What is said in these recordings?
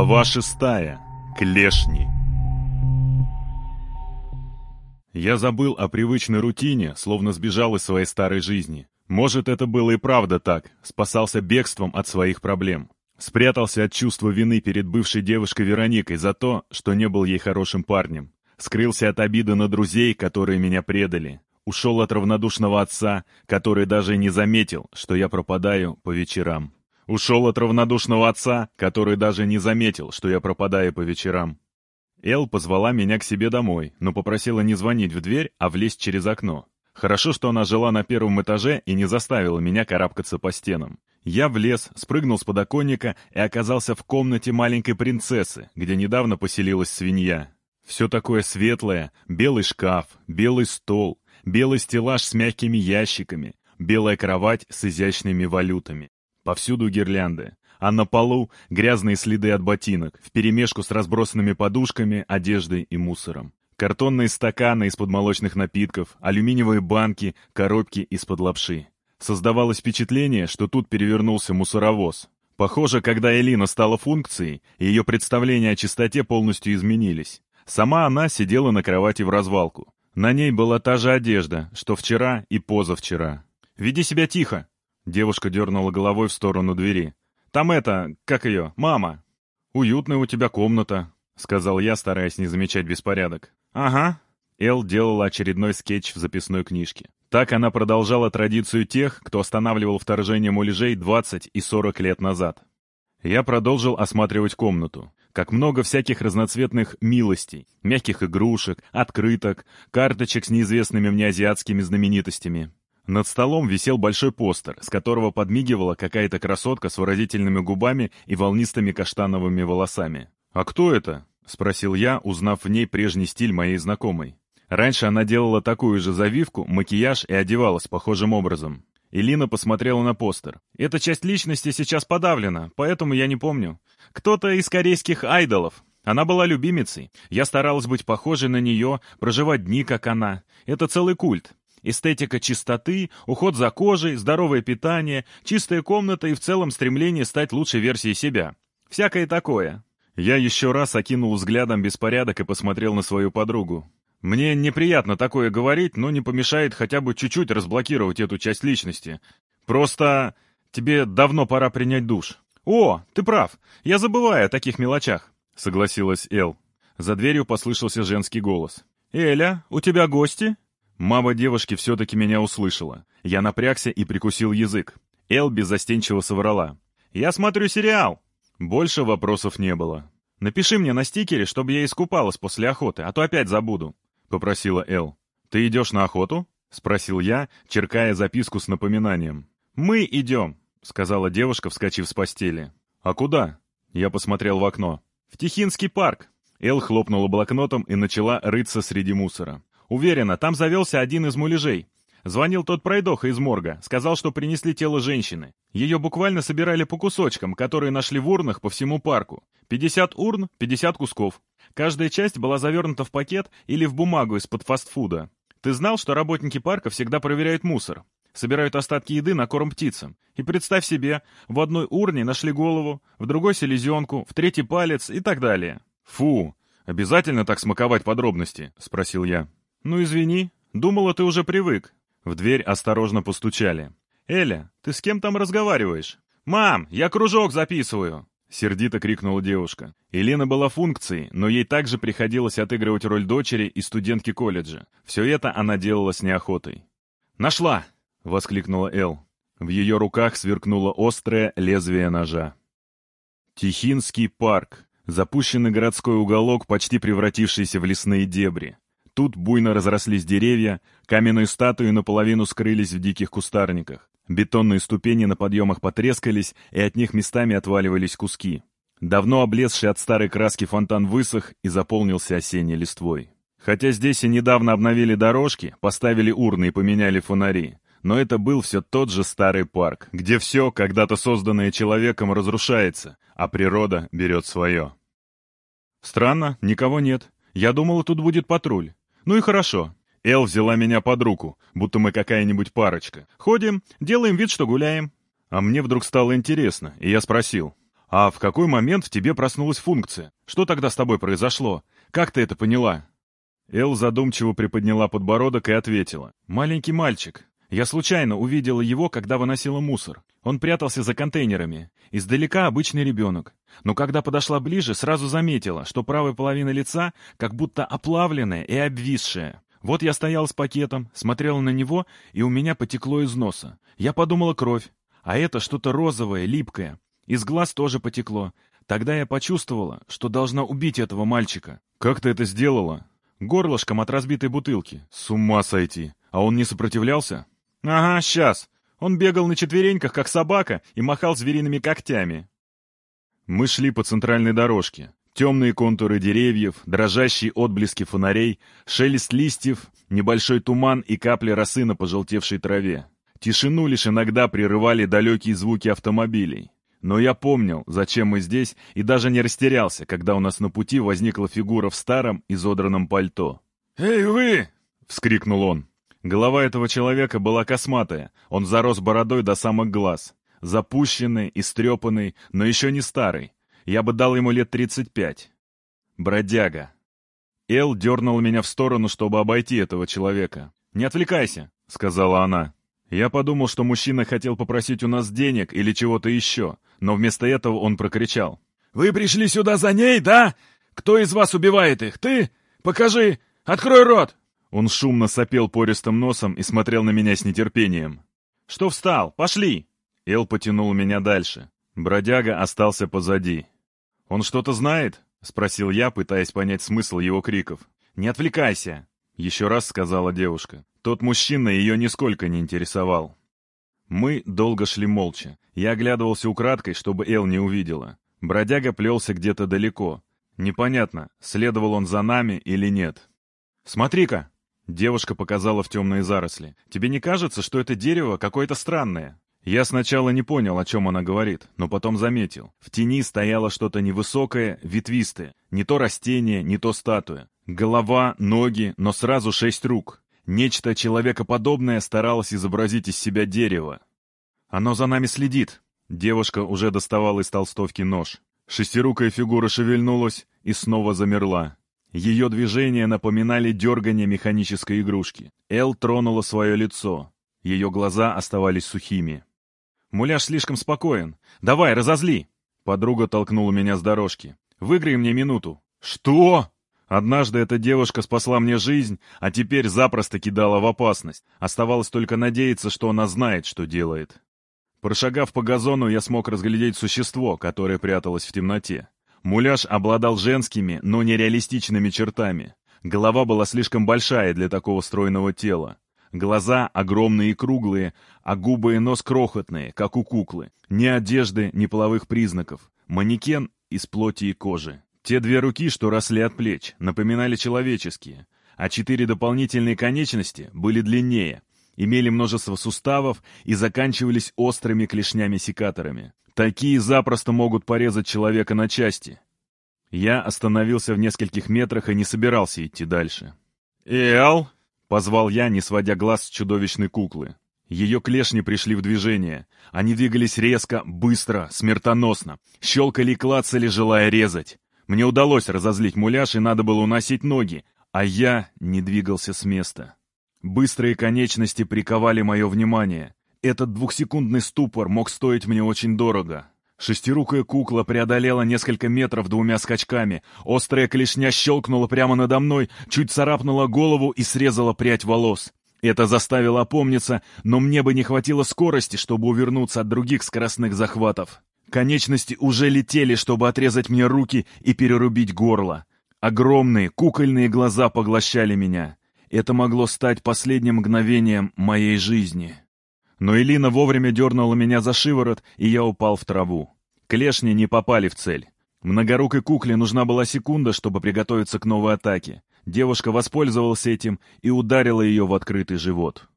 Глава шестая. Клешни. Я забыл о привычной рутине, словно сбежал из своей старой жизни. Может, это было и правда так, спасался бегством от своих проблем. Спрятался от чувства вины перед бывшей девушкой Вероникой за то, что не был ей хорошим парнем. Скрылся от обиды на друзей, которые меня предали. Ушел от равнодушного отца, который даже не заметил, что я пропадаю по вечерам. Ушел от равнодушного отца, который даже не заметил, что я пропадаю по вечерам. Эл позвала меня к себе домой, но попросила не звонить в дверь, а влезть через окно. Хорошо, что она жила на первом этаже и не заставила меня карабкаться по стенам. Я влез, спрыгнул с подоконника и оказался в комнате маленькой принцессы, где недавно поселилась свинья. Все такое светлое, белый шкаф, белый стол, белый стеллаж с мягкими ящиками, белая кровать с изящными валютами. Повсюду гирлянды, а на полу грязные следы от ботинок, вперемешку с разбросанными подушками, одеждой и мусором. Картонные стаканы из-под молочных напитков, алюминиевые банки, коробки из-под лапши. Создавалось впечатление, что тут перевернулся мусоровоз. Похоже, когда Элина стала функцией, ее представления о чистоте полностью изменились. Сама она сидела на кровати в развалку. На ней была та же одежда, что вчера и позавчера. «Веди себя тихо!» Девушка дернула головой в сторону двери. «Там это, как ее, мама!» «Уютная у тебя комната», — сказал я, стараясь не замечать беспорядок. «Ага». Эл делала очередной скетч в записной книжке. Так она продолжала традицию тех, кто останавливал вторжение муляжей 20 и 40 лет назад. Я продолжил осматривать комнату. Как много всяких разноцветных милостей, мягких игрушек, открыток, карточек с неизвестными мне азиатскими знаменитостями. Над столом висел большой постер, с которого подмигивала какая-то красотка с выразительными губами и волнистыми каштановыми волосами. «А кто это?» — спросил я, узнав в ней прежний стиль моей знакомой. Раньше она делала такую же завивку, макияж и одевалась похожим образом. Илина посмотрела на постер. «Эта часть личности сейчас подавлена, поэтому я не помню. Кто-то из корейских айдолов. Она была любимицей. Я старалась быть похожей на нее, проживать дни, как она. Это целый культ. Эстетика чистоты, уход за кожей, здоровое питание, чистая комната и в целом стремление стать лучшей версией себя. Всякое такое. Я еще раз окинул взглядом беспорядок и посмотрел на свою подругу. Мне неприятно такое говорить, но не помешает хотя бы чуть-чуть разблокировать эту часть личности. Просто тебе давно пора принять душ. О, ты прав, я забываю о таких мелочах, согласилась Эл. За дверью послышался женский голос. «Эля, у тебя гости?» Мама девушки все-таки меня услышала. Я напрягся и прикусил язык. Эл беззастенчиво соврала. «Я смотрю сериал!» Больше вопросов не было. «Напиши мне на стикере, чтобы я искупалась после охоты, а то опять забуду», — попросила Эл. «Ты идешь на охоту?» — спросил я, черкая записку с напоминанием. «Мы идем», — сказала девушка, вскочив с постели. «А куда?» Я посмотрел в окно. «В Тихинский парк». Эл хлопнула блокнотом и начала рыться среди мусора. Уверена, там завелся один из муляжей. Звонил тот пройдоха из морга, сказал, что принесли тело женщины. Ее буквально собирали по кусочкам, которые нашли в урнах по всему парку. 50 урн, 50 кусков. Каждая часть была завернута в пакет или в бумагу из-под фастфуда. Ты знал, что работники парка всегда проверяют мусор? Собирают остатки еды на корм птицам. И представь себе, в одной урне нашли голову, в другой селезенку, в третий палец и так далее. «Фу, обязательно так смаковать подробности?» — спросил я. «Ну, извини. Думала, ты уже привык». В дверь осторожно постучали. «Эля, ты с кем там разговариваешь?» «Мам, я кружок записываю!» Сердито крикнула девушка. Елена была функцией, но ей также приходилось отыгрывать роль дочери и студентки колледжа. Все это она делала с неохотой. «Нашла!» — воскликнула Эл. В ее руках сверкнуло острое лезвие ножа. Тихинский парк. Запущенный городской уголок, почти превратившийся в лесные дебри. Тут буйно разрослись деревья, каменные статуи наполовину скрылись в диких кустарниках. Бетонные ступени на подъемах потрескались, и от них местами отваливались куски. Давно облезший от старой краски фонтан высох и заполнился осенней листвой. Хотя здесь и недавно обновили дорожки, поставили урны и поменяли фонари, но это был все тот же старый парк, где все, когда-то созданное человеком, разрушается, а природа берет свое. Странно, никого нет. Я думала, тут будет патруль. Ну и хорошо. Эл взяла меня под руку, будто мы какая-нибудь парочка. Ходим, делаем вид, что гуляем. А мне вдруг стало интересно, и я спросил. А в какой момент в тебе проснулась функция? Что тогда с тобой произошло? Как ты это поняла?» Эл задумчиво приподняла подбородок и ответила. «Маленький мальчик. Я случайно увидела его, когда выносила мусор. Он прятался за контейнерами. Издалека обычный ребенок. Но когда подошла ближе, сразу заметила, что правая половина лица как будто оплавленная и обвисшая. Вот я стоял с пакетом, смотрела на него, и у меня потекло из носа. Я подумала кровь. А это что-то розовое, липкое. Из глаз тоже потекло. Тогда я почувствовала, что должна убить этого мальчика. «Как ты это сделала?» «Горлышком от разбитой бутылки. С ума сойти. А он не сопротивлялся?» «Ага, сейчас. Он бегал на четвереньках, как собака, и махал звериными когтями». Мы шли по центральной дорожке. Темные контуры деревьев, дрожащие отблески фонарей, шелест листьев, небольшой туман и капли росы на пожелтевшей траве. Тишину лишь иногда прерывали далекие звуки автомобилей. Но я помнил, зачем мы здесь, и даже не растерялся, когда у нас на пути возникла фигура в старом, изодранном пальто. «Эй, вы!» — вскрикнул он. Голова этого человека была косматая, он зарос бородой до самых глаз. Запущенный, истрепанный, но еще не старый. Я бы дал ему лет тридцать пять. Бродяга. Эл дернул меня в сторону, чтобы обойти этого человека. «Не отвлекайся», — сказала она. Я подумал, что мужчина хотел попросить у нас денег или чего-то еще, но вместо этого он прокричал. «Вы пришли сюда за ней, да? Кто из вас убивает их? Ты? Покажи! Открой рот!» Он шумно сопел пористым носом и смотрел на меня с нетерпением. «Что встал? Пошли!» Эл потянул меня дальше. Бродяга остался позади. «Он что-то знает?» — спросил я, пытаясь понять смысл его криков. «Не отвлекайся!» — еще раз сказала девушка. Тот мужчина ее нисколько не интересовал. Мы долго шли молча. Я оглядывался украдкой, чтобы Эл не увидела. Бродяга плелся где-то далеко. Непонятно, следовал он за нами или нет. «Смотри-ка!» Девушка показала в темные заросли. «Тебе не кажется, что это дерево какое-то странное?» Я сначала не понял, о чем она говорит, но потом заметил. В тени стояло что-то невысокое, ветвистое. Не то растение, не то статуя. Голова, ноги, но сразу шесть рук. Нечто человекоподобное старалось изобразить из себя дерево. «Оно за нами следит!» Девушка уже доставала из толстовки нож. Шестирукая фигура шевельнулась и снова замерла. Ее движения напоминали дергание механической игрушки. Эл тронула свое лицо. Ее глаза оставались сухими. «Муляж слишком спокоен. Давай, разозли!» Подруга толкнула меня с дорожки. «Выиграй мне минуту». «Что?» Однажды эта девушка спасла мне жизнь, а теперь запросто кидала в опасность. Оставалось только надеяться, что она знает, что делает. Прошагав по газону, я смог разглядеть существо, которое пряталось в темноте. Муляж обладал женскими, но нереалистичными чертами. Голова была слишком большая для такого стройного тела. Глаза огромные и круглые, а губы и нос крохотные, как у куклы. Ни одежды, ни половых признаков. Манекен из плоти и кожи. Те две руки, что росли от плеч, напоминали человеческие, а четыре дополнительные конечности были длиннее, имели множество суставов и заканчивались острыми клешнями-секаторами. Такие запросто могут порезать человека на части. Я остановился в нескольких метрах и не собирался идти дальше. «Эл!» — позвал я, не сводя глаз с чудовищной куклы. Ее клешни пришли в движение. Они двигались резко, быстро, смертоносно. Щелкали и клацали, желая резать. Мне удалось разозлить муляж, и надо было уносить ноги, а я не двигался с места. Быстрые конечности приковали мое внимание. Этот двухсекундный ступор мог стоить мне очень дорого. Шестирукая кукла преодолела несколько метров двумя скачками. Острая клешня щелкнула прямо надо мной, чуть царапнула голову и срезала прядь волос. Это заставило опомниться, но мне бы не хватило скорости, чтобы увернуться от других скоростных захватов. Конечности уже летели, чтобы отрезать мне руки и перерубить горло. Огромные кукольные глаза поглощали меня. Это могло стать последним мгновением моей жизни. Но Элина вовремя дернула меня за шиворот, и я упал в траву. Клешни не попали в цель. Многорукой кукле нужна была секунда, чтобы приготовиться к новой атаке. Девушка воспользовалась этим и ударила ее в открытый живот.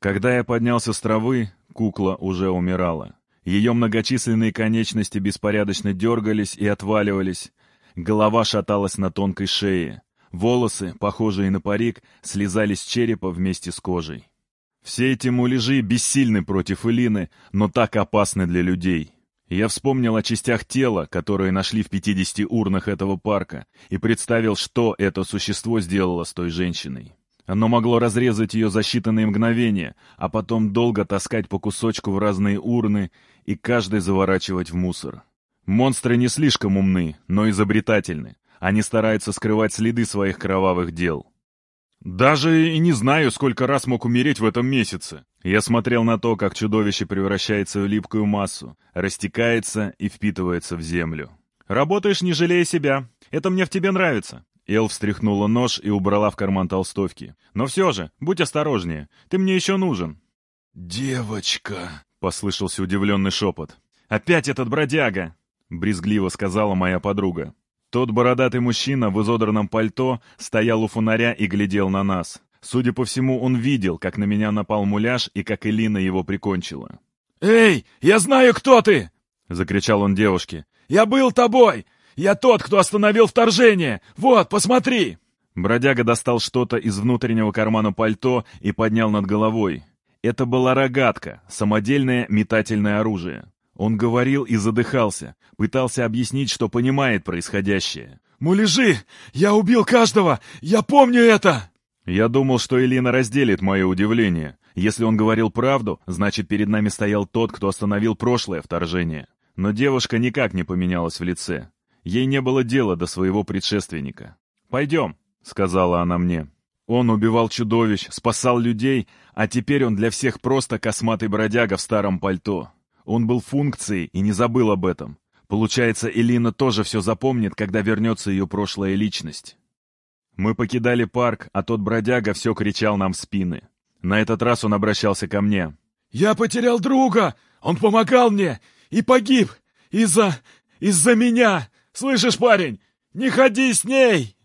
Когда я поднялся с травы, кукла уже умирала. Ее многочисленные конечности беспорядочно дергались и отваливались. Голова шаталась на тонкой шее. Волосы, похожие на парик, слезали с черепа вместе с кожей. Все эти муляжи бессильны против Элины, но так опасны для людей. Я вспомнил о частях тела, которые нашли в 50 урнах этого парка, и представил, что это существо сделало с той женщиной. Оно могло разрезать ее за считанные мгновения, а потом долго таскать по кусочку в разные урны и каждый заворачивать в мусор. Монстры не слишком умны, но изобретательны. Они стараются скрывать следы своих кровавых дел. Даже и не знаю, сколько раз мог умереть в этом месяце. Я смотрел на то, как чудовище превращается в липкую массу, растекается и впитывается в землю. «Работаешь, не жалея себя. Это мне в тебе нравится». Эл встряхнула нож и убрала в карман толстовки. «Но все же, будь осторожнее. Ты мне еще нужен». «Девочка!» — послышался удивленный шепот. «Опять этот бродяга!» — брезгливо сказала моя подруга. Тот бородатый мужчина в изодранном пальто стоял у фонаря и глядел на нас. Судя по всему, он видел, как на меня напал муляж и как Элина его прикончила. «Эй, я знаю, кто ты!» — закричал он девушке. «Я был тобой! Я тот, кто остановил вторжение! Вот, посмотри!» Бродяга достал что-то из внутреннего кармана пальто и поднял над головой. Это была рогатка, самодельное метательное оружие. Он говорил и задыхался, пытался объяснить, что понимает происходящее. «Муляжи! Я убил каждого! Я помню это!» Я думал, что Элина разделит мое удивление. Если он говорил правду, значит, перед нами стоял тот, кто остановил прошлое вторжение. Но девушка никак не поменялась в лице. Ей не было дела до своего предшественника. «Пойдем», — сказала она мне. Он убивал чудовищ, спасал людей, а теперь он для всех просто косматый бродяга в старом пальто. Он был функцией и не забыл об этом. Получается, Элина тоже все запомнит, когда вернется ее прошлая личность. Мы покидали парк, а тот бродяга все кричал нам в спины. На этот раз он обращался ко мне. «Я потерял друга! Он помогал мне! И погиб! Из-за... из-за меня! Слышишь, парень? Не ходи с ней!»